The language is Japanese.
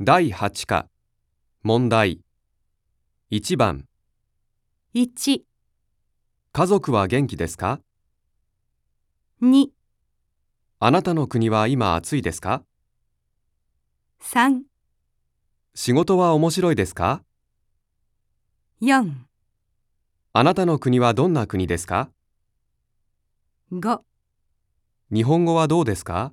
第8課。問題。1番。1、家族は元気ですか？2、あなたの国は今暑いですか？3、仕事は面白いですか？4、あなたの国はどんな国ですか？5日本語はどうですか？